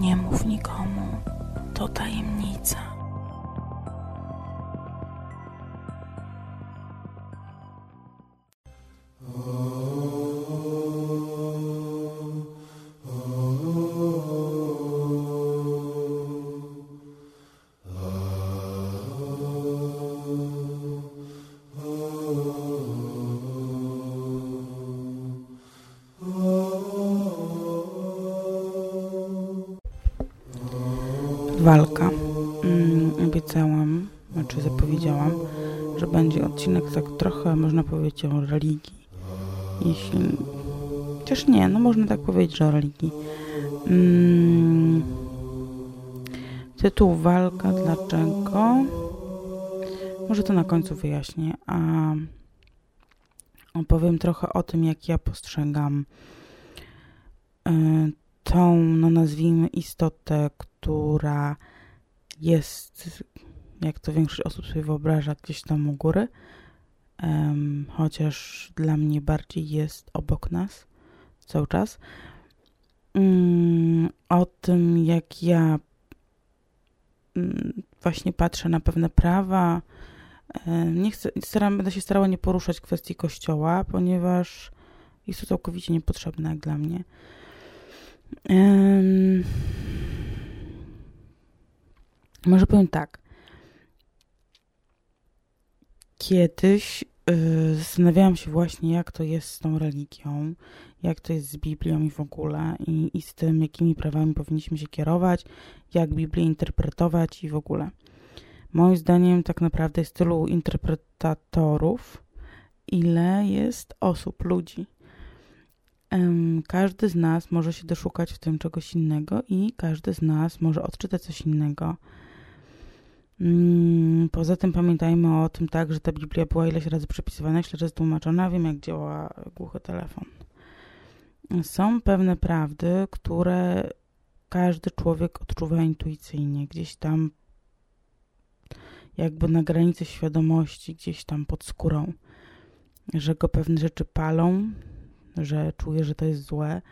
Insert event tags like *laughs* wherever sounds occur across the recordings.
Nie mów nikomu, to tajemnica. Walka. Mm, obiecałam, znaczy zapowiedziałam, że będzie odcinek tak trochę, można powiedzieć, o religii. Jeśli... Chociaż nie, no można tak powiedzieć, że o religii. Mm, tytuł Walka, dlaczego? Może to na końcu wyjaśnię, a opowiem trochę o tym, jak ja postrzegam y, tą, no nazwijmy, istotę, która jest, jak to większość osób sobie wyobraża, gdzieś tam u góry, um, chociaż dla mnie bardziej jest obok nas cały czas. Um, o tym, jak ja um, właśnie patrzę na pewne prawa. Nie chcę, staram, będę się starała nie poruszać kwestii kościoła, ponieważ jest to całkowicie niepotrzebne jak dla mnie. Um, może powiem tak. Kiedyś yy, zastanawiałam się właśnie, jak to jest z tą religią, jak to jest z Biblią i w ogóle, i, i z tym, jakimi prawami powinniśmy się kierować, jak Biblię interpretować i w ogóle. Moim zdaniem tak naprawdę jest tylu interpretatorów, ile jest osób, ludzi. Każdy z nas może się doszukać w tym czegoś innego i każdy z nas może odczytać coś innego. Mm, poza tym pamiętajmy o tym tak, że ta Biblia była ileś razy przepisywana, ileś razy tłumaczona. Wiem, jak działa głuchy telefon. Są pewne prawdy, które każdy człowiek odczuwa intuicyjnie, gdzieś tam jakby na granicy świadomości, gdzieś tam pod skórą, że go pewne rzeczy palą, że czuje, że to jest złe,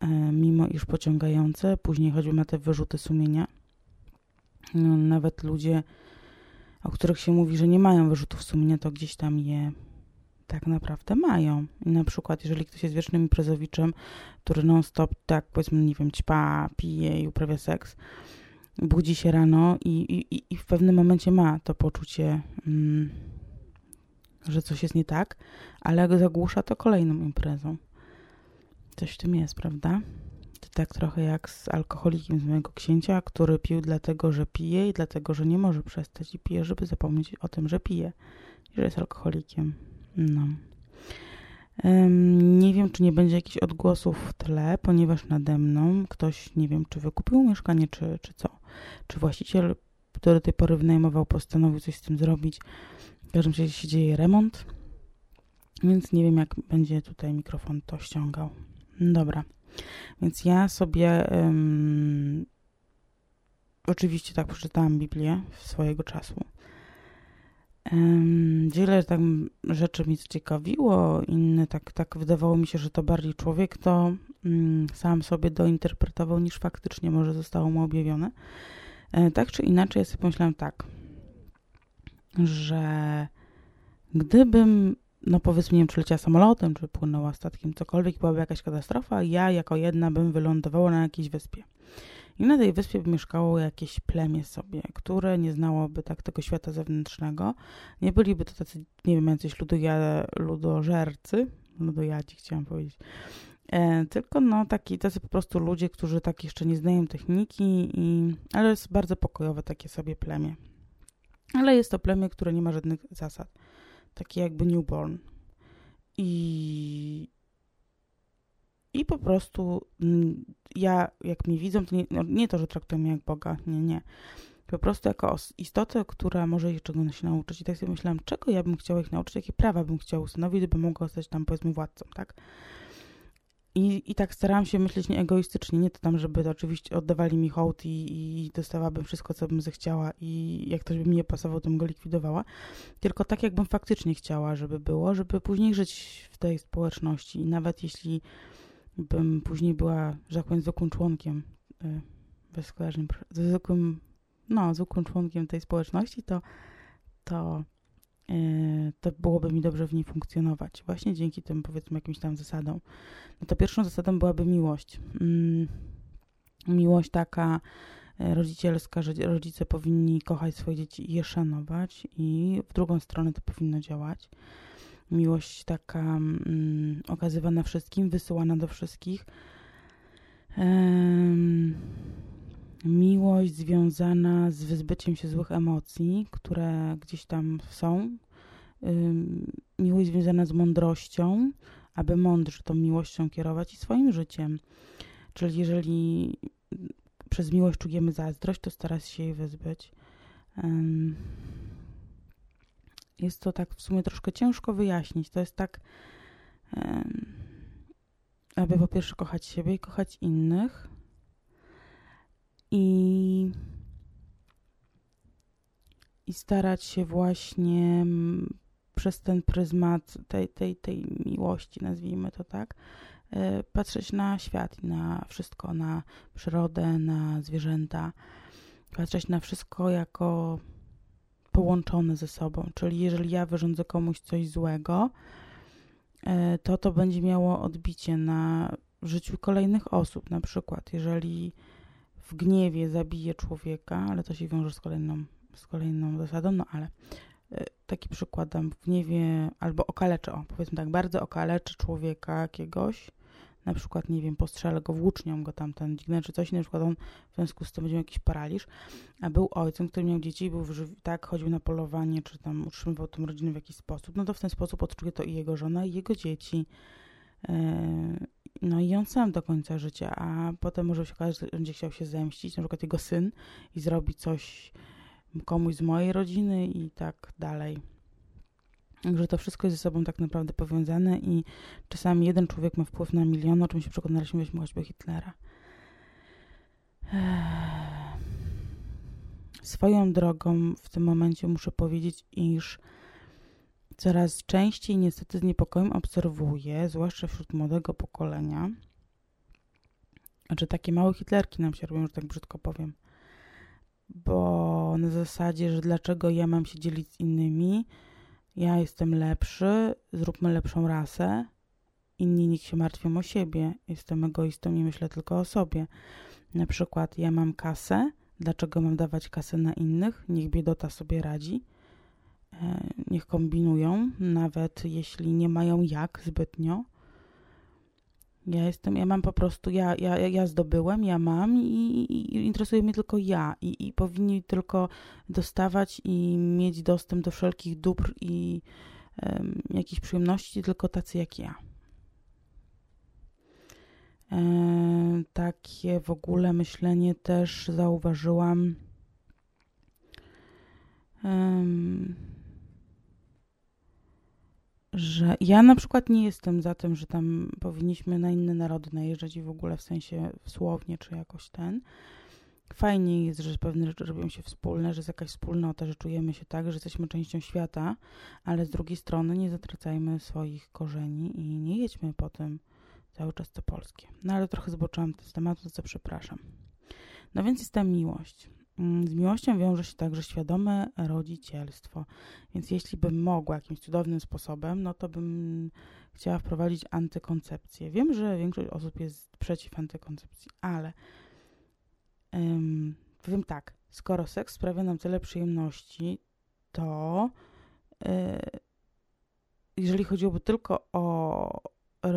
e, mimo iż pociągające. Później choćby ma te wyrzuty sumienia. No, nawet ludzie, o których się mówi, że nie mają wyrzutów sumienia, to gdzieś tam je tak naprawdę mają. I na przykład, jeżeli ktoś jest wiecznym imprezowiczem, który non-stop, tak powiedzmy, nie wiem, ćpa, pije i uprawia seks, budzi się rano i, i, i w pewnym momencie ma to poczucie, mm, że coś jest nie tak, ale jak zagłusza to kolejną imprezą. Coś w tym jest, prawda? To tak trochę jak z alkoholikiem z mojego księcia, który pił dlatego, że pije i dlatego, że nie może przestać i pije, żeby zapomnieć o tym, że pije i że jest alkoholikiem. No. Um, nie wiem, czy nie będzie jakichś odgłosów w tle, ponieważ nade mną ktoś, nie wiem, czy wykupił mieszkanie, czy, czy co. Czy właściciel, który do tej pory wynajmował, postanowił coś z tym zrobić. W każdym razie się dzieje remont, więc nie wiem, jak będzie tutaj mikrofon to ściągał. Dobra. Więc ja sobie um, oczywiście tak przeczytałam Biblię swojego czasu. Wiele tam rzeczy mi ciekawiło, inne tak, tak wydawało mi się, że to bardziej człowiek to um, sam sobie dointerpretował niż faktycznie może zostało mu objawione. E, tak czy inaczej, ja sobie pomyślałam tak, że gdybym no powiedzmy, nie wiem, czy leciała samolotem, czy płynęła statkiem, cokolwiek, byłaby jakaś katastrofa, ja jako jedna bym wylądowała na jakiejś wyspie. I na tej wyspie by mieszkało jakieś plemię sobie, które nie znałoby tak tego świata zewnętrznego. Nie byliby to tacy, nie wiem, jacyś ludożercy, ludojadzi chciałam powiedzieć, e, tylko no taki, tacy po prostu ludzie, którzy tak jeszcze nie znają techniki, i, ale jest bardzo pokojowe takie sobie plemię. Ale jest to plemię, które nie ma żadnych zasad taki jakby newborn. I, i po prostu mm, ja, jak mnie widzą, to nie, no nie to, że traktują mnie jak Boga, nie, nie. Po prostu jako istotę, która może ich czegoś się nauczyć. I tak sobie myślałam, czego ja bym chciała ich nauczyć, jakie prawa bym chciała ustanowić, gdybym mogła zostać tam, powiedzmy, władcą, tak? I, I tak starałam się myśleć nieegoistycznie, nie to tam, żeby oczywiście oddawali mi hołd i, i dostawałabym wszystko, co bym zechciała i jak ktoś by mi nie pasował, to bym go likwidowała, tylko tak, jakbym faktycznie chciała, żeby było, żeby później żyć w tej społeczności. I nawet jeśli bym później była, że tak powiem, zwykłym członkiem y, bez ze zwykłym, no, zwykłym członkiem tej społeczności, to, to, to byłoby mi dobrze w niej funkcjonować. Właśnie dzięki tym, powiedzmy, jakimś tam zasadom. No to pierwszą zasadą byłaby miłość. Yy, miłość taka e, rodzicielska, że rodzice powinni kochać swoje dzieci i je szanować i w drugą stronę to powinno działać. Miłość taka mm, okazywana wszystkim, wysyłana do wszystkich. Ehm, miłość związana z wyzbyciem się złych emocji, które gdzieś tam są. Miłość związana z mądrością, aby mądrze tą miłością kierować i swoim życiem. Czyli jeżeli przez miłość czujemy zazdrość, to stara się jej wyzbyć. Jest to tak w sumie troszkę ciężko wyjaśnić. To jest tak, aby po pierwsze kochać siebie i kochać innych. I, i starać się właśnie przez ten pryzmat tej, tej, tej miłości, nazwijmy to tak, E, patrzeć na świat, na wszystko, na przyrodę, na zwierzęta, patrzeć na wszystko jako połączone ze sobą. Czyli jeżeli ja wyrządzę komuś coś złego, e, to to będzie miało odbicie na życiu kolejnych osób. Na przykład, jeżeli w gniewie zabiję człowieka, ale to się wiąże z kolejną, z kolejną zasadą, no ale e, taki przykład dam, w gniewie albo okaleczę, o, powiedzmy tak, bardzo okaleczy człowieka jakiegoś, na przykład, nie wiem, postrzelę go włócznią, go tamten dźgnę czy coś, na przykład on w związku z tym będzie miał jakiś paraliż, a był ojcem, który miał dzieci i był tak, chodził na polowanie, czy tam utrzymywał tą rodzinę w jakiś sposób, no to w ten sposób odczuje to i jego żona, i jego dzieci. E, no i on sam do końca życia, a potem może się okazać, że będzie chciał się zemścić, na przykład jego syn i zrobi coś komuś z mojej rodziny i tak dalej że to wszystko jest ze sobą tak naprawdę powiązane i czasami jeden człowiek ma wpływ na milion, o czym się przekonaliśmy, weźmy choćby Hitlera. Swoją drogą w tym momencie muszę powiedzieć, iż coraz częściej niestety z niepokojem obserwuję, zwłaszcza wśród młodego pokolenia, że takie małe Hitlerki nam się robią, że tak brzydko powiem. Bo na zasadzie, że dlaczego ja mam się dzielić z innymi, ja jestem lepszy, zróbmy lepszą rasę. Inni niech się martwią o siebie. Jestem egoistą i myślę tylko o sobie. Na przykład ja mam kasę, dlaczego mam dawać kasę na innych? Niech biedota sobie radzi. E, niech kombinują, nawet jeśli nie mają jak zbytnio. Ja jestem, ja mam po prostu, ja, ja, ja zdobyłem, ja mam i, i interesuje mnie tylko ja i, i powinni tylko dostawać i mieć dostęp do wszelkich dóbr i um, jakichś przyjemności tylko tacy jak ja. E, takie w ogóle myślenie też zauważyłam. Um, że ja na przykład nie jestem za tym, że tam powinniśmy na inne narody najeżdżać i w ogóle w sensie słownie czy jakoś ten. Fajnie jest, że pewne rzeczy robią się wspólne, że jest jakaś wspólnota, że czujemy się tak, że jesteśmy częścią świata, ale z drugiej strony nie zatracajmy swoich korzeni i nie jedźmy po tym cały czas to polskie. No ale trochę zboczyłam z tematu, za co przepraszam. No więc jest ta miłość. Mm, z miłością wiąże się także świadome rodzicielstwo. Więc jeśli bym mogła jakimś cudownym sposobem, no to bym chciała wprowadzić antykoncepcję. Wiem, że większość osób jest przeciw antykoncepcji, ale um, powiem tak, skoro seks sprawia nam tyle przyjemności, to yy, jeżeli chodziłoby tylko o yy,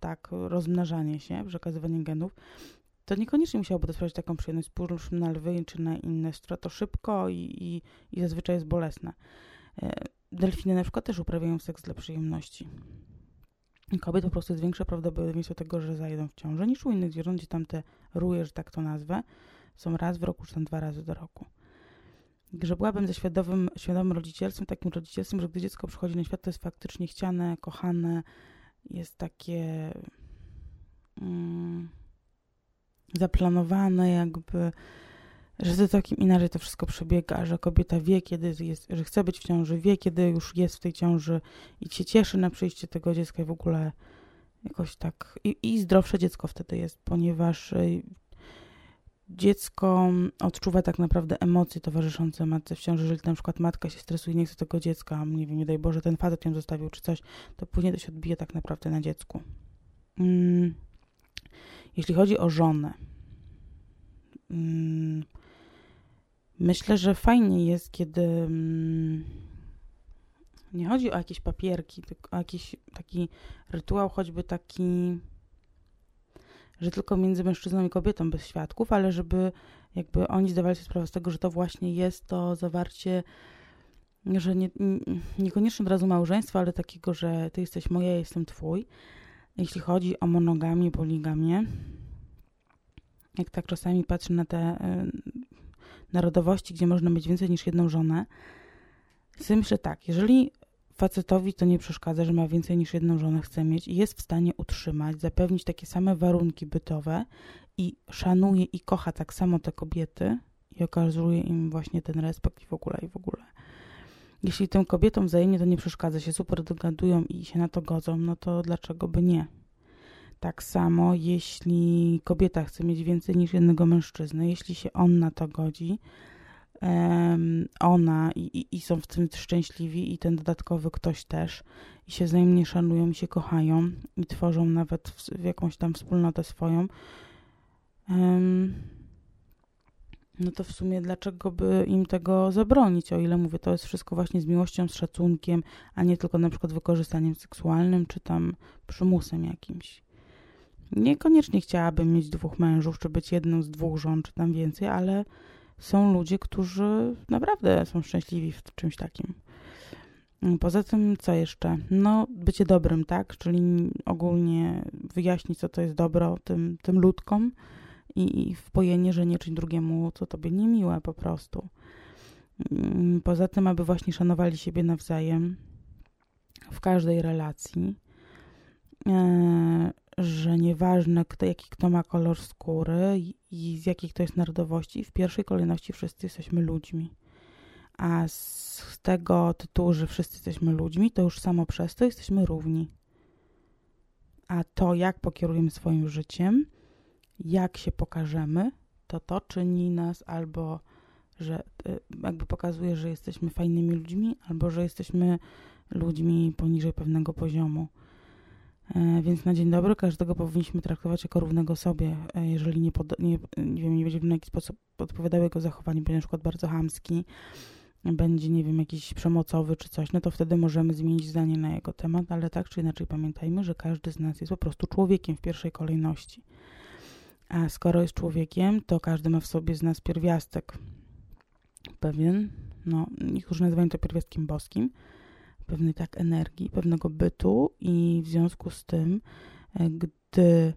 tak, rozmnażanie się, przekazywanie genów, to niekoniecznie musiałoby to taką przyjemność. Spójrzmy na lwy czy na inne to szybko i, i, i zazwyczaj jest bolesne. E, delfiny na przykład też uprawiają seks dla przyjemności. Kobiet po prostu jest większe prawdopodobieństwo tego, że zajdą w ciąży niż u innych zwierząt, gdzie tam te ruje, że tak to nazwę, są raz w roku, czy tam dwa razy do roku. Że byłabym ze świadomym, świadomym rodzicielstwem, takim rodzicielstwem, że gdy dziecko przychodzi na świat, to jest faktycznie chciane, kochane, jest takie... Mm, zaplanowane, jakby, że to takim inaczej to wszystko przebiega, że kobieta wie, kiedy jest, że chce być w ciąży, wie, kiedy już jest w tej ciąży i się cieszy na przyjście tego dziecka i w ogóle jakoś tak. I, i zdrowsze dziecko wtedy jest, ponieważ y, dziecko odczuwa tak naprawdę emocje towarzyszące matce w ciąży. Jeżeli na przykład matka się stresuje, nie chce tego dziecka, nie wiem, nie daj Boże, ten facet ją zostawił czy coś, to później to się odbije tak naprawdę na dziecku. Mm. Jeśli chodzi o żonę, mm, myślę, że fajnie jest, kiedy mm, nie chodzi o jakieś papierki, tylko o jakiś taki rytuał, choćby taki że tylko między mężczyzną i kobietą bez świadków, ale żeby jakby oni zdawali sobie sprawę z tego, że to właśnie jest to zawarcie, że nie, niekoniecznie od razu małżeństwa, ale takiego, że ty jesteś moja, ja jestem twój. Jeśli chodzi o monogamię, poligamię, jak tak czasami patrzę na te y, narodowości, gdzie można mieć więcej niż jedną żonę, myślę tak, jeżeli facetowi to nie przeszkadza, że ma więcej niż jedną żonę chce mieć i jest w stanie utrzymać, zapewnić takie same warunki bytowe i szanuje i kocha tak samo te kobiety i okazuje im właśnie ten respekt i w ogóle i w ogóle. Jeśli tym kobietom wzajemnie to nie przeszkadza, się super dogadują i się na to godzą, no to dlaczego by nie? Tak samo, jeśli kobieta chce mieć więcej niż jednego mężczyznę, jeśli się on na to godzi, ona i, i, i, są w tym szczęśliwi i ten dodatkowy ktoś też i się wzajemnie szanują i się kochają i tworzą nawet w, w jakąś tam wspólnotę swoją no to w sumie dlaczego by im tego zabronić, o ile mówię, to jest wszystko właśnie z miłością, z szacunkiem, a nie tylko na przykład wykorzystaniem seksualnym, czy tam przymusem jakimś. Niekoniecznie chciałabym mieć dwóch mężów, czy być jedną z dwóch żon, czy tam więcej, ale są ludzie, którzy naprawdę są szczęśliwi w czymś takim. Poza tym, co jeszcze? No, bycie dobrym, tak? Czyli ogólnie wyjaśnić, co to jest dobro tym, tym ludkom i, i wpojenie, że nie czyń drugiemu, co tobie niemiłe po prostu. Mm, poza tym, aby właśnie szanowali siebie nawzajem w każdej relacji, e, że nieważne kto, jaki kto ma kolor skóry i z jakiej kto jest narodowości, w pierwszej kolejności wszyscy jesteśmy ludźmi. A z tego tytułu, że wszyscy jesteśmy ludźmi, to już samo przez to jesteśmy równi. A to, jak pokierujemy swoim życiem, jak się pokażemy, to to czyni nas albo, że y, jakby pokazuje, że jesteśmy fajnymi ludźmi, albo że jesteśmy ludźmi poniżej pewnego poziomu. E, więc na dzień dobry każdego powinniśmy traktować jako równego sobie. E, jeżeli nie, pod, nie, nie wiem, nie będzie w jakiś sposób odpowiadał jego zachowanie, będzie na przykład bardzo hamski, będzie, nie wiem, jakiś przemocowy czy coś, no to wtedy możemy zmienić zdanie na jego temat, ale tak czy inaczej pamiętajmy, że każdy z nas jest po prostu człowiekiem w pierwszej kolejności. A skoro jest człowiekiem, to każdy ma w sobie z nas pierwiastek pewien, no niektórzy nazywają to pierwiastkiem boskim, pewnej tak energii, pewnego bytu i w związku z tym, e, gdy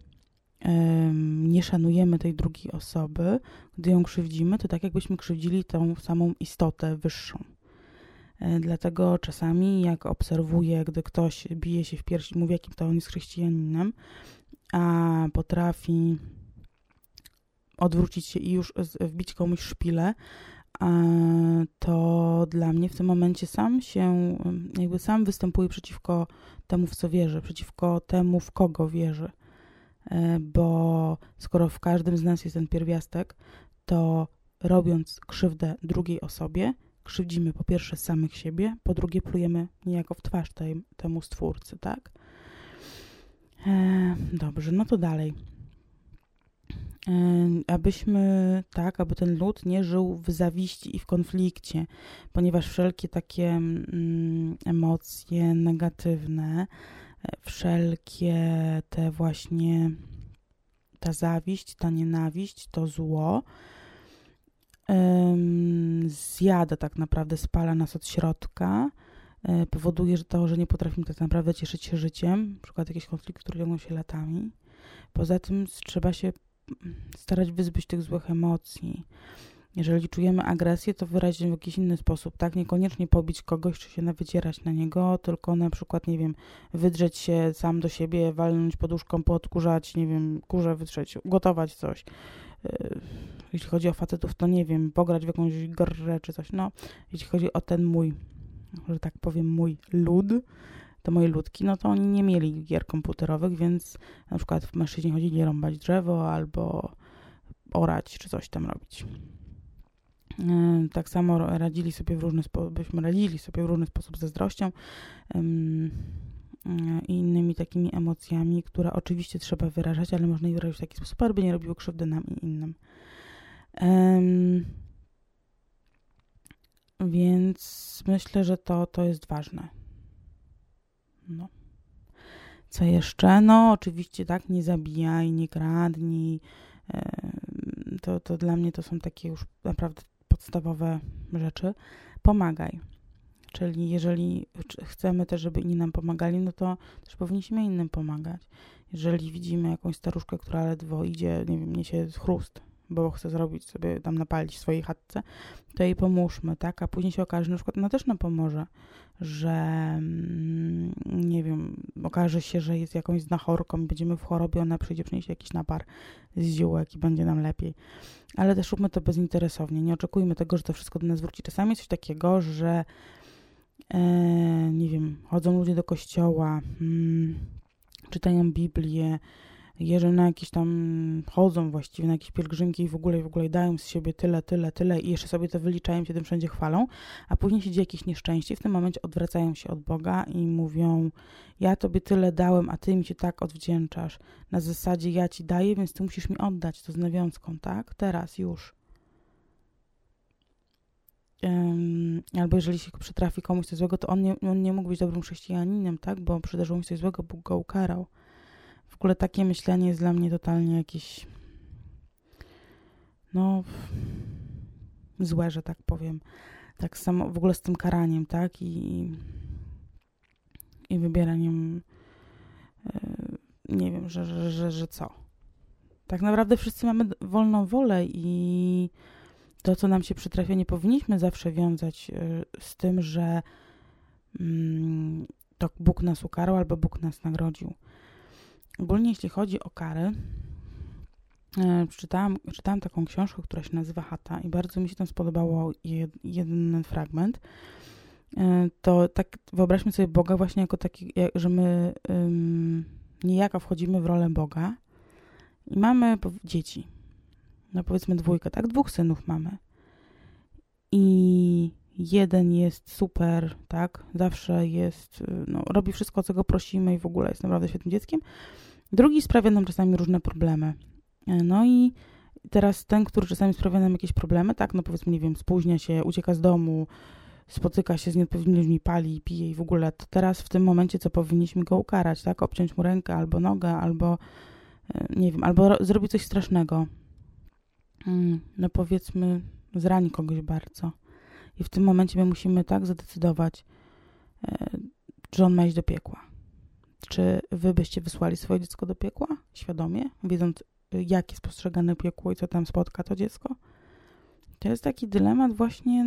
nie szanujemy tej drugiej osoby, gdy ją krzywdzimy, to tak jakbyśmy krzywdzili tą samą istotę wyższą. E, dlatego czasami, jak obserwuję, gdy ktoś bije się w piersi, mówi, jakim to on jest chrześcijaninem, a potrafi odwrócić się i już wbić komuś szpilę, to dla mnie w tym momencie sam się, jakby sam występuje przeciwko temu, w co wierzę, przeciwko temu, w kogo wierzę. E, bo skoro w każdym z nas jest ten pierwiastek, to robiąc krzywdę drugiej osobie, krzywdzimy po pierwsze samych siebie, po drugie plujemy niejako w twarz tej, temu stwórcy, tak? E, dobrze, no to dalej abyśmy, tak, aby ten lud nie żył w zawiści i w konflikcie, ponieważ wszelkie takie mm, emocje negatywne, e, wszelkie te właśnie, ta zawiść, ta nienawiść, to zło, zjada tak naprawdę, spala nas od środka, e, powoduje że to, że nie potrafimy tak naprawdę cieszyć się życiem, na przykład jakieś konflikty, które ciągną się latami. Poza tym trzeba się starać wyzbyć tych złych emocji. Jeżeli czujemy agresję, to wyrazić w jakiś inny sposób, tak? Niekoniecznie pobić kogoś, czy się wycierać na niego, tylko na przykład, nie wiem, wydrzeć się sam do siebie, walnąć poduszką, podkurzać, nie wiem, kurze wytrzeć, gotować coś. Yy, jeśli chodzi o facetów, to nie wiem, pograć w jakąś grę czy coś. No, jeśli chodzi o ten mój, że tak powiem, mój lud, te moje ludki, no to oni nie mieli gier komputerowych, więc na przykład mężczyźni chodzili rąbać drzewo albo orać, czy coś tam robić. E, tak samo radzili sobie w różny sposób, byśmy radzili sobie w różny sposób ze zazdrością i innymi takimi emocjami, które oczywiście trzeba wyrażać, ale można je wyrazić w taki sposób, aby nie robiło krzywdy nam i innym. Więc myślę, że to, to jest ważne. No. Co jeszcze? No, oczywiście tak, nie zabijaj, nie kradnij. To, to dla mnie to są takie już naprawdę podstawowe rzeczy. Pomagaj. Czyli jeżeli chcemy też, żeby inni nam pomagali, no to też powinniśmy innym pomagać. Jeżeli widzimy jakąś staruszkę, która ledwo idzie, nie wiem, niesie chrust, bo chce zrobić sobie, tam napalić w swojej chatce, to jej pomóżmy, tak? A później się okaże, że na przykład ona też nam pomoże, że mm, nie wiem, okaże się, że jest jakąś znachorką, będziemy w chorobie, ona przyjdzie przynieść jakiś napar z ziółek i będzie nam lepiej. Ale też róbmy to bezinteresownie, nie oczekujmy tego, że to wszystko do nas wróci. Czasami jest coś takiego, że e, nie wiem, chodzą ludzie do kościoła, mm, czytają Biblię, jeżeli na jakieś tam chodzą właściwie, na jakieś pielgrzymki i w ogóle, w ogóle dają z siebie tyle, tyle, tyle i jeszcze sobie to wyliczają, się tym wszędzie chwalą, a później się dzieje jakieś nieszczęście i w tym momencie odwracają się od Boga i mówią ja tobie tyle dałem, a ty mi się tak odwdzięczasz. Na zasadzie ja ci daję, więc ty musisz mi oddać to z nawiązką, tak? Teraz, już. Albo jeżeli się przytrafi komuś coś złego, to on nie, on nie mógł być dobrym chrześcijaninem, tak? Bo przydarzyło mu się coś złego, Bóg go ukarał. W ogóle takie myślenie jest dla mnie totalnie jakieś no złe, że tak powiem. Tak samo w ogóle z tym karaniem, tak? I, i wybieraniem yy, nie wiem, że, że, że, że co. Tak naprawdę wszyscy mamy wolną wolę i to, co nam się przytrafia, nie powinniśmy zawsze wiązać yy, z tym, że yy, to Bóg nas ukarał albo Bóg nas nagrodził. Ogólnie jeśli chodzi o kary, e, czytałam, czytałam taką książkę, która się nazywa Hata i bardzo mi się tam spodobało jed, jeden fragment. E, to tak wyobraźmy sobie Boga właśnie jako taki, że my um, niejako wchodzimy w rolę Boga i mamy dzieci. No powiedzmy dwójkę, tak? Dwóch synów mamy. I jeden jest super, tak? Zawsze jest, no, robi wszystko, co go prosimy i w ogóle jest naprawdę świetnym dzieckiem. Drugi sprawia nam czasami różne problemy. E, no i teraz ten, który czasami sprawia nam jakieś problemy, tak, no powiedzmy, nie wiem, spóźnia się, ucieka z domu, spotyka się z nieodpowiednimi ludźmi, pali, pije i w ogóle, to teraz w tym momencie co powinniśmy go ukarać, tak, obciąć mu rękę albo nogę, albo e, nie wiem, albo zrobić coś strasznego. Mm, no powiedzmy, zrani kogoś bardzo. I w tym momencie my musimy tak zadecydować, e, że on ma iść do piekła. Czy wy byście wysłali swoje dziecko do piekła świadomie, wiedząc, jak jest postrzegane piekło i co tam spotka to dziecko? To jest taki dylemat właśnie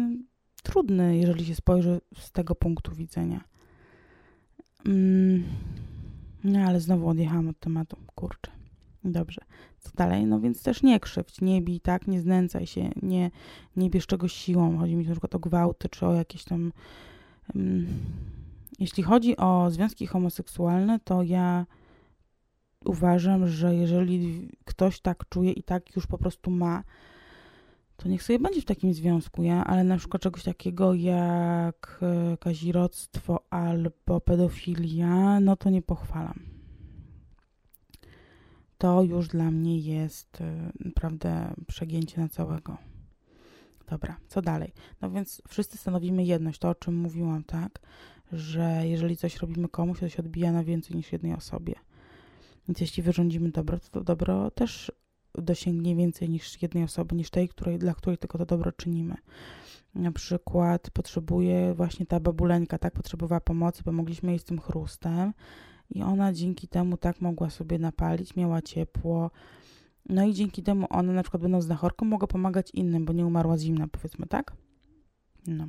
trudny, jeżeli się spojrzy z tego punktu widzenia. Mm, no ale znowu odjechałam od tematu. Kurczę. Dobrze. Co dalej? No więc też nie krzywdź, nie bij, tak? Nie znęcaj się, nie, nie bierz czegoś siłą. Chodzi mi na przykład o gwałty, czy o jakieś tam... Um, jeśli chodzi o związki homoseksualne, to ja uważam, że jeżeli ktoś tak czuje i tak już po prostu ma, to niech sobie będzie w takim związku, ja, ale na przykład czegoś takiego jak e, kazirodztwo albo pedofilia, no to nie pochwalam. To już dla mnie jest e, naprawdę przegięcie na całego. Dobra, co dalej? No więc wszyscy stanowimy jedność, to o czym mówiłam, tak? Że jeżeli coś robimy komuś, to się odbija na więcej niż jednej osobie. Więc jeśli wyrządzimy dobro, to to dobro też dosięgnie więcej niż jednej osoby, niż tej, której, dla której tylko to dobro czynimy. Na przykład potrzebuje właśnie ta babuleńka, tak, potrzebowała pomocy, bo mogliśmy jej z tym chrustem i ona dzięki temu tak mogła sobie napalić, miała ciepło, no i dzięki temu ona na przykład będąc znachorką mogła pomagać innym, bo nie umarła zimna, powiedzmy, tak? No.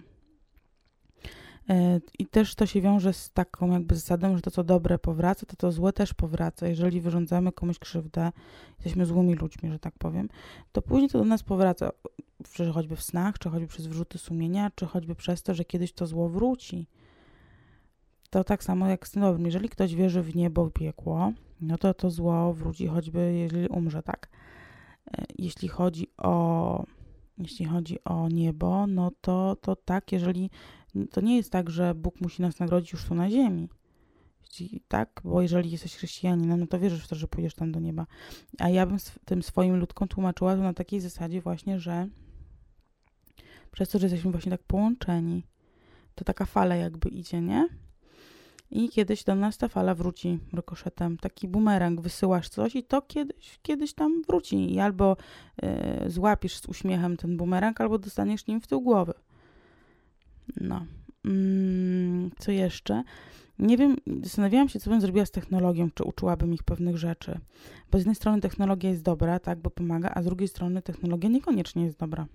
E, I też to się wiąże z taką jakby zasadą, że to co dobre powraca, to to złe też powraca. Jeżeli wyrządzamy komuś krzywdę, jesteśmy złymi ludźmi, że tak powiem, to później to do nas powraca, czy choćby w snach, czy choćby przez wrzuty sumienia, czy choćby przez to, że kiedyś to zło wróci. To tak samo jak z tym dobrym. Jeżeli ktoś wierzy w niebo i piekło, no to to zło wróci choćby jeżeli umrze, tak? jeśli chodzi o jeśli chodzi o niebo, no to, to tak, jeżeli to nie jest tak, że Bóg musi nas nagrodzić już tu na ziemi. Tak, bo jeżeli jesteś chrześcijaninem, no to wierzysz w to, że pójdziesz tam do nieba. A ja bym tym swoim ludkom tłumaczyła to na takiej zasadzie właśnie, że przez to, że jesteśmy właśnie tak połączeni, to taka fala jakby idzie, nie? I kiedyś do nas ta fala wróci rykoszetem. Taki bumerang, wysyłasz coś i to kiedyś, kiedyś tam wróci. I albo y, złapiesz z uśmiechem ten bumerang, albo dostaniesz nim w tył głowy. No. Mm, co jeszcze? Nie wiem, zastanawiałam się, co bym zrobiła z technologią, czy uczyłabym ich pewnych rzeczy. Bo z jednej strony technologia jest dobra, tak, bo pomaga, a z drugiej strony technologia niekoniecznie jest dobra.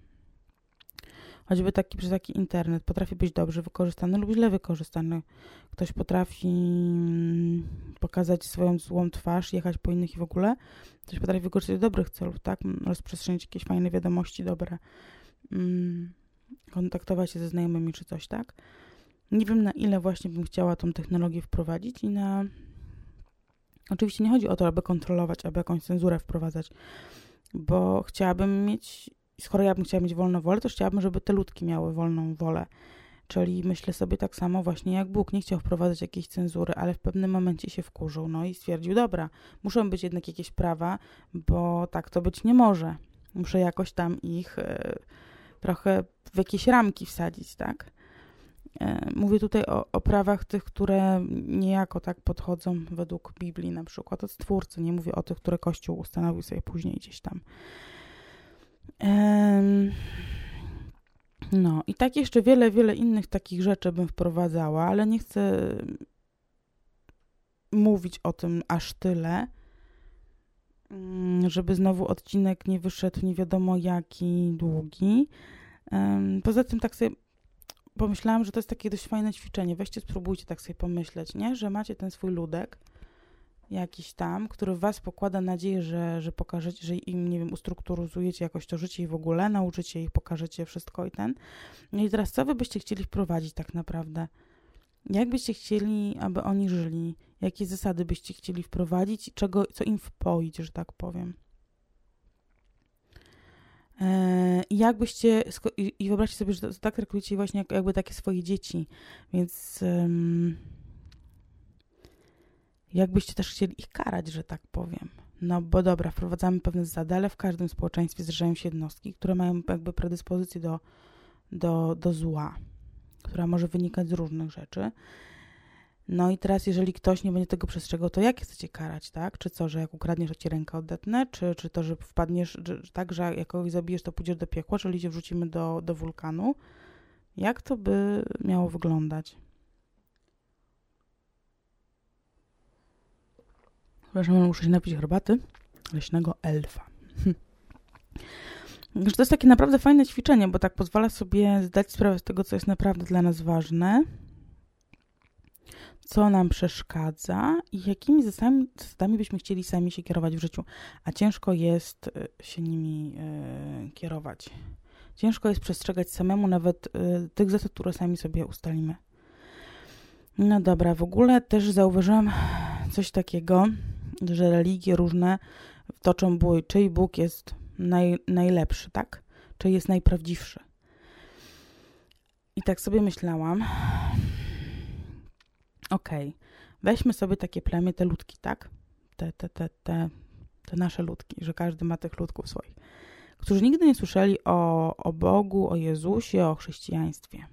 Choćby taki przez taki internet potrafi być dobrze wykorzystany lub źle wykorzystany. Ktoś potrafi mm, pokazać swoją złą twarz, jechać po innych i w ogóle. Ktoś potrafi wykorzystać do dobrych celów, tak? Rozprzestrzenić jakieś fajne wiadomości dobre. Mm, kontaktować się ze znajomymi czy coś, tak? Nie wiem na ile właśnie bym chciała tą technologię wprowadzić i na... Oczywiście nie chodzi o to, aby kontrolować, aby jakąś cenzurę wprowadzać, bo chciałabym mieć skoro ja bym chciała mieć wolną wolę, to chciałabym, żeby te ludki miały wolną wolę. Czyli myślę sobie tak samo właśnie jak Bóg nie chciał wprowadzać jakiejś cenzury, ale w pewnym momencie się wkurzył, no i stwierdził, dobra, muszą być jednak jakieś prawa, bo tak to być nie może. Muszę jakoś tam ich e, trochę w jakieś ramki wsadzić, tak? E, mówię tutaj o, o, prawach tych, które niejako tak podchodzą według Biblii na przykład od Stwórcy. Nie mówię o tych, które Kościół ustanowił sobie później gdzieś tam. No i tak jeszcze wiele, wiele innych takich rzeczy bym wprowadzała, ale nie chcę mówić o tym aż tyle, żeby znowu odcinek nie wyszedł nie wiadomo jaki długi. Poza tym tak sobie pomyślałam, że to jest takie dość fajne ćwiczenie. Weźcie, spróbujcie tak sobie pomyśleć, nie? Że macie ten swój ludek jakiś tam, który w was pokłada nadzieję, że, że pokażecie, że im, nie wiem, ustrukturyzujecie jakoś to życie i w ogóle nauczycie ich, pokażecie wszystko i ten. No i teraz co wy byście chcieli wprowadzić tak naprawdę? Jak byście chcieli, aby oni żyli? Jakie zasady byście chcieli wprowadzić? Czego, co im wpoić, że tak powiem? E, I jakbyście, i wyobraźcie sobie, że tak traktujecie właśnie jakby takie swoje dzieci, więc jakbyście też chcieli ich karać, że tak powiem. No bo dobra, wprowadzamy pewne zasady, ale w każdym społeczeństwie zdarzają się jednostki, które mają jakby predyspozycję do, do, do zła, która może wynikać z różnych rzeczy. No i teraz, jeżeli ktoś nie będzie tego przestrzegał, to jak chcecie karać, tak? Czy co, że jak ukradniesz, to ci rękę odetnę? Czy, czy to, że wpadniesz, że, tak, że jak kogoś zabijesz, to pójdziesz do piekła, czyli cię wrzucimy do, do wulkanu? Jak to by miało wyglądać? Przepraszam, muszę się napić herbaty leśnego elfa. *laughs* Hm. To jest takie naprawdę fajne ćwiczenie, bo tak pozwala sobie zdać sprawę z tego, co jest naprawdę dla nas ważne, co nam przeszkadza i jakimi zasadami, zasadami byśmy chcieli sami się kierować w życiu. A ciężko jest y, się nimi y, kierować. Ciężko jest przestrzegać samemu nawet y, tych zasad, które sami sobie ustalimy. No dobra, w ogóle też zauważyłam coś takiego, że religie różne toczą bój, czyj Bóg jest naj, najlepszy, tak? Czy jest najprawdziwszy. I tak sobie myślałam, okej, okay, weźmy sobie takie plemię, te ludki, tak? Te, te, te, te, te nasze ludki, że każdy ma tych ludków swoich, którzy nigdy nie słyszeli o, o Bogu, o Jezusie, o chrześcijaństwie.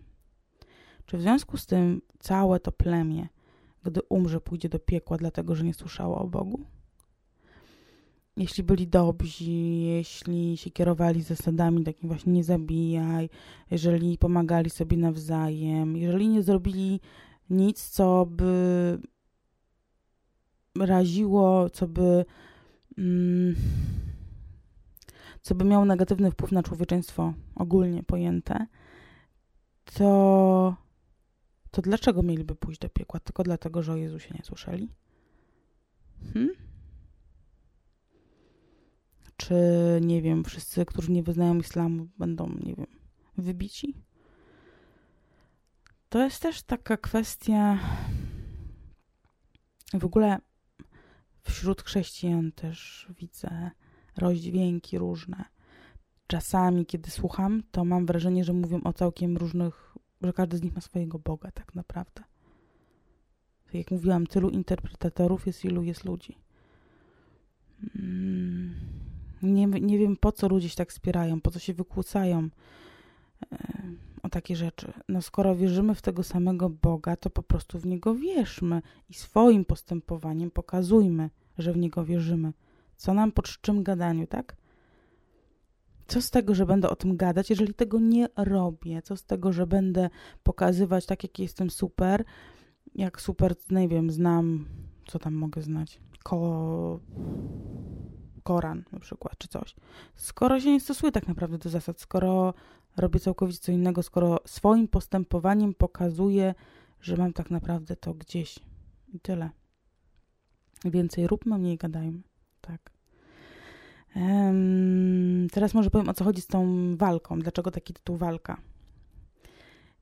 Czy w związku z tym całe to plemię gdy umrze, pójdzie do piekła, dlatego że nie słyszało o Bogu? Jeśli byli dobrzy, jeśli się kierowali zasadami takim właśnie nie zabijaj, jeżeli pomagali sobie nawzajem, jeżeli nie zrobili nic, co by raziło, co by mm, co by miało negatywny wpływ na człowieczeństwo ogólnie pojęte, to to dlaczego mieliby pójść do piekła? Tylko dlatego, że o Jezusie nie słyszeli? Hmm? Czy, nie wiem, wszyscy, którzy nie wyznają islamu, będą, nie wiem, wybici? To jest też taka kwestia. W ogóle wśród chrześcijan też widzę rozdźwięki różne. Czasami, kiedy słucham, to mam wrażenie, że mówią o całkiem różnych, że każdy z nich ma swojego Boga, tak naprawdę. Jak mówiłam, tylu interpretatorów jest, ilu jest ludzi. Mm, nie, nie wiem, po co ludzie się tak spierają, po co się wykłócają e, o takie rzeczy. No skoro wierzymy w tego samego Boga, to po prostu w Niego wierzmy i swoim postępowaniem pokazujmy, że w Niego wierzymy. Co nam po czczym gadaniu, tak? Co z tego, że będę o tym gadać, jeżeli tego nie robię? Co z tego, że będę pokazywać tak, jak jestem super, jak super, nie wiem, znam, co tam mogę znać? Ko... Koran na przykład, czy coś. Skoro się nie stosuję tak naprawdę do zasad, skoro robię całkowicie co innego, skoro swoim postępowaniem pokazuję, że mam tak naprawdę to gdzieś. I tyle. Więcej róbmy, mniej gadajmy. Tak. Teraz może powiem, o co chodzi z tą walką. Dlaczego taki tytuł walka?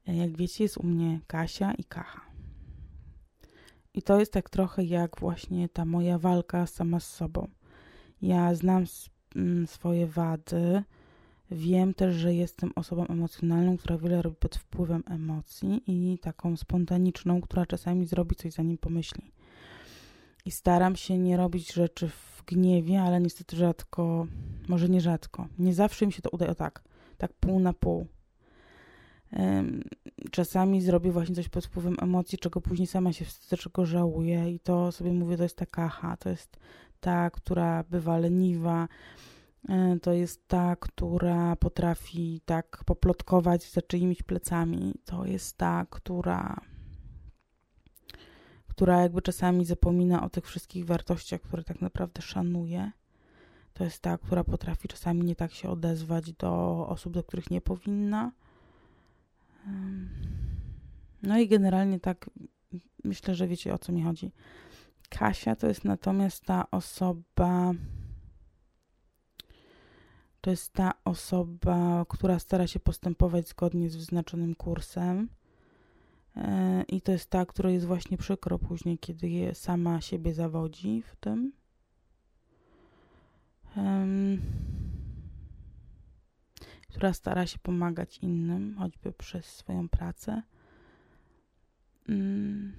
Jak wiecie, jest u mnie Kasia i Kacha. I to jest tak trochę jak właśnie ta moja walka sama z sobą. Ja znam mm, swoje wady, wiem też, że jestem osobą emocjonalną, która wiele robi pod wpływem emocji i taką spontaniczną, która czasami zrobi coś zanim pomyśli. I staram się nie robić rzeczy w gniewie, ale niestety rzadko, może nie rzadko. Nie zawsze mi się to udaje tak, tak pół na pół. Czasami zrobię właśnie coś pod wpływem emocji, czego później sama się wstydzę, czego żałuję i to sobie mówię, to jest ta kacha, to jest ta, która bywa leniwa, to jest ta, która potrafi tak poplotkować za czyimiś plecami, to jest ta, która która jakby czasami zapomina o tych wszystkich wartościach, które tak naprawdę szanuje. To jest ta, która potrafi czasami nie tak się odezwać do osób, do których nie powinna. No i generalnie tak myślę, że wiecie o co mi chodzi. Kasia to jest natomiast ta osoba, to jest ta osoba, która stara się postępować zgodnie z wyznaczonym kursem. E, I to jest ta, która jest właśnie przykro później, kiedy sama siebie zawodzi w tym. Która stara się pomagać innym, choćby przez swoją pracę. Um,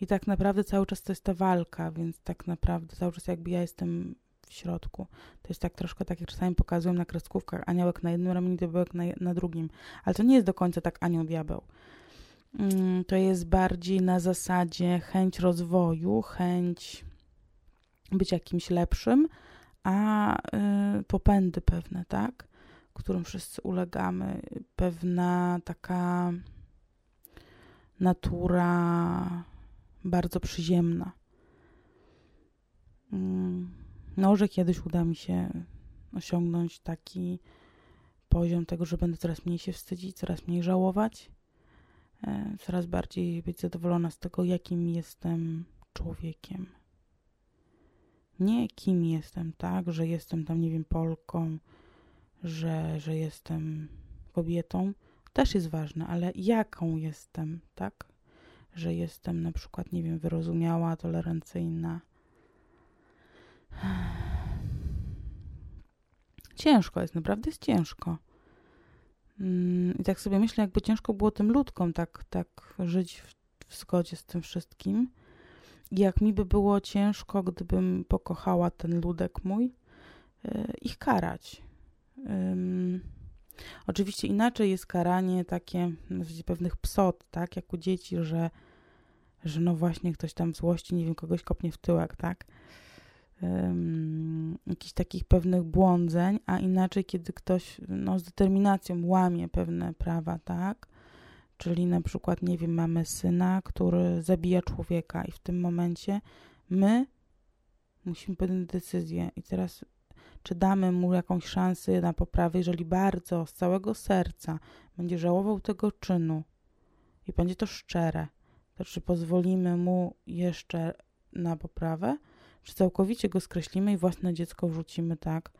I tak naprawdę cały czas to jest ta walka, więc tak naprawdę cały czas jakby ja jestem w środku. To jest tak troszkę tak, jak czasami pokazują na kreskówkach, aniołek na jednym ramieniu, diabełek na, na drugim. Ale to nie jest do końca tak anioł-diabeł. Mm, to jest bardziej na zasadzie chęć rozwoju, chęć być jakimś lepszym, a y, popędy pewne, tak? Którym wszyscy ulegamy. Pewna taka natura bardzo przyziemna. Mm. Może kiedyś uda mi się osiągnąć taki poziom tego, że będę coraz mniej się wstydzić, coraz mniej żałować, e, coraz bardziej być zadowolona z tego, jakim jestem człowiekiem. Nie kim jestem, tak, że jestem tam, nie wiem, Polką, że, że jestem kobietą, też jest ważne, ale jaką jestem, tak? Że jestem na przykład, nie wiem, wyrozumiała, tolerancyjna, Ciężko jest, naprawdę jest ciężko. Mm, I tak sobie myślę, jakby ciężko było tym ludkom tak, tak żyć w, w zgodzie z tym wszystkim. I jak mi by było ciężko, gdybym pokochała ten ludek mój, yy, ich karać. Oczywiście inaczej jest karanie takie pewnych psot, tak, jak u dzieci, że, że no właśnie ktoś tam w złości, nie wiem, kogoś kopnie w tyłek, tak jakichś takich pewnych błądzeń, a inaczej, kiedy ktoś no, z determinacją łamie pewne prawa, tak? Czyli na przykład, nie wiem, mamy syna, który zabija człowieka i w tym momencie my musimy podjąć decyzję i teraz czy damy mu jakąś szansę na poprawę, jeżeli bardzo z całego serca będzie żałował tego czynu i będzie to szczere, to czy pozwolimy mu jeszcze na poprawę, czy całkowicie go skreślimy i własne dziecko wrzucimy tak,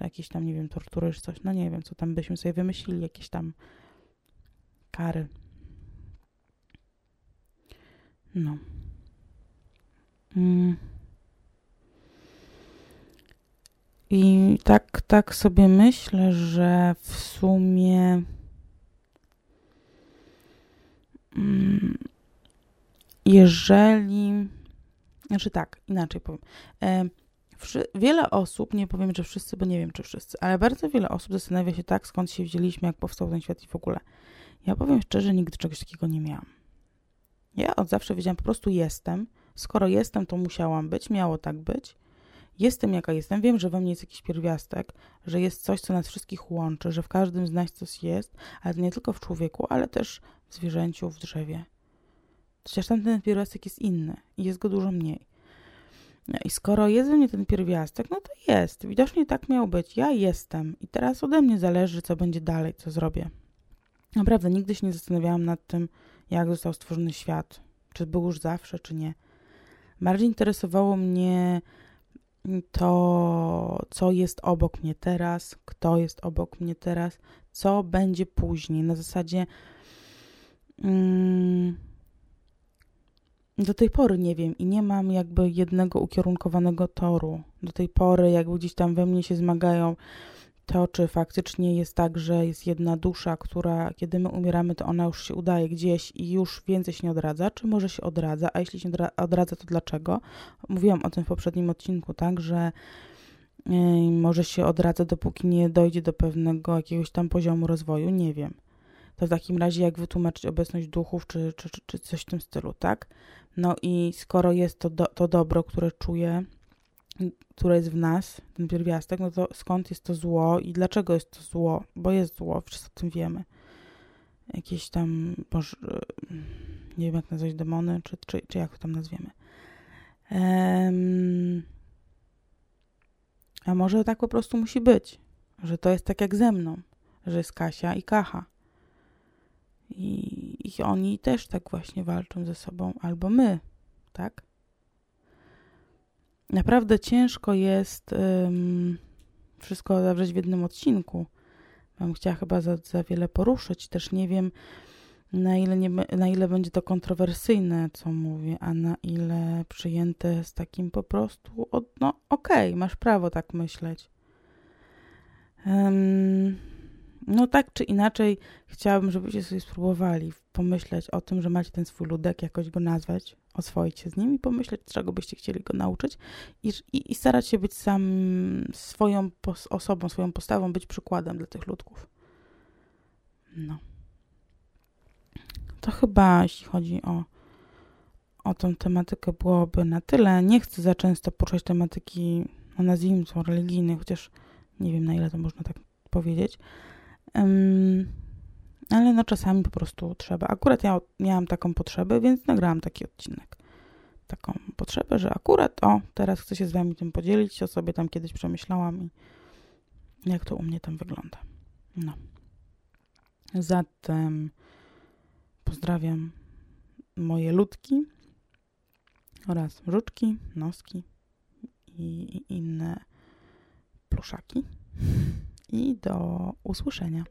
jakieś tam, nie wiem, tortury czy coś, no nie wiem, co tam byśmy sobie wymyślili, jakieś tam kary. No. Mm. I tak, tak sobie myślę, że w sumie. Mm, jeżeli. Znaczy tak, inaczej powiem. E, wiele osób, nie powiem, że wszyscy, bo nie wiem, czy wszyscy, ale bardzo wiele osób zastanawia się tak, skąd się wzięliśmy, jak powstał ten świat i w ogóle. Ja powiem szczerze, nigdy czegoś takiego nie miałam. Ja od zawsze wiedziałam, po prostu jestem. Skoro jestem, to musiałam być, miało tak być. Jestem jaka jestem, wiem, że we mnie jest jakiś pierwiastek, że jest coś, co nas wszystkich łączy, że w każdym z nas coś jest, ale nie tylko w człowieku, ale też w zwierzęciu, w drzewie. Chociaż tamten pierwiastek jest inny i jest go dużo mniej. No I skoro jest we mnie ten pierwiastek, no to jest. Widocznie tak miało być. Ja jestem i teraz ode mnie zależy, co będzie dalej, co zrobię. Naprawdę, nigdy się nie zastanawiałam nad tym, jak został stworzony świat. Czy był już zawsze, czy nie. Bardziej interesowało mnie to, co jest obok mnie teraz, kto jest obok mnie teraz, co będzie później. Na zasadzie. Mm, do tej pory nie wiem i nie mam jakby jednego ukierunkowanego toru. Do tej pory, jakby gdzieś tam we mnie się zmagają to, czy faktycznie jest tak, że jest jedna dusza, która kiedy my umieramy, to ona już się udaje gdzieś i już więcej się nie odradza, czy może się odradza, a jeśli się odradza, to dlaczego? Mówiłam o tym w poprzednim odcinku, tak, że yy, może się odradza, dopóki nie dojdzie do pewnego jakiegoś tam poziomu rozwoju, nie wiem. To w takim razie jak wytłumaczyć obecność duchów, czy, czy, czy, coś w tym stylu, tak? No i skoro jest to, do, to dobro, które czuję, które jest w nas, ten pierwiastek, no to skąd jest to zło i dlaczego jest to zło? Bo jest zło, wszyscy o tym wiemy. Jakieś tam, boż, nie wiem jak nazwać demony, czy, czy, czy jak to tam nazwiemy. Um, a może tak po prostu musi być, że to jest tak jak ze mną, że jest Kasia i Kacha. I, I oni też tak właśnie walczą ze sobą, albo my, tak? Naprawdę ciężko jest um, wszystko zawrzeć w jednym odcinku. Mam chciała chyba za, za wiele poruszyć. Też nie wiem, na ile, nie, na ile będzie to kontrowersyjne, co mówię, a na ile przyjęte z takim po prostu, od, no okej, okay, masz prawo tak myśleć. Um, no tak czy inaczej, chciałabym, żebyście sobie spróbowali pomyśleć o tym, że macie ten swój ludek, jakoś go nazwać, oswoić się z nim i pomyśleć, czego byście chcieli go nauczyć i, i, i starać się być sam swoją osobą, swoją postawą, być przykładem dla tych ludków. No. To chyba, jeśli chodzi o, o tą tematykę, byłoby na tyle. Nie chcę za często poruszać tematyki, no nazwijmy to religijne, chociaż nie wiem, na ile to można tak powiedzieć. Um, ale no czasami po prostu trzeba. Akurat ja miałam taką potrzebę, więc nagrałam taki odcinek. Taką potrzebę, że akurat o, teraz chcę się z wami tym podzielić, o sobie tam kiedyś przemyślałam i jak to u mnie tam wygląda. No. Zatem pozdrawiam moje ludki oraz żuczki, noski i inne pluszaki i do usłyszenia.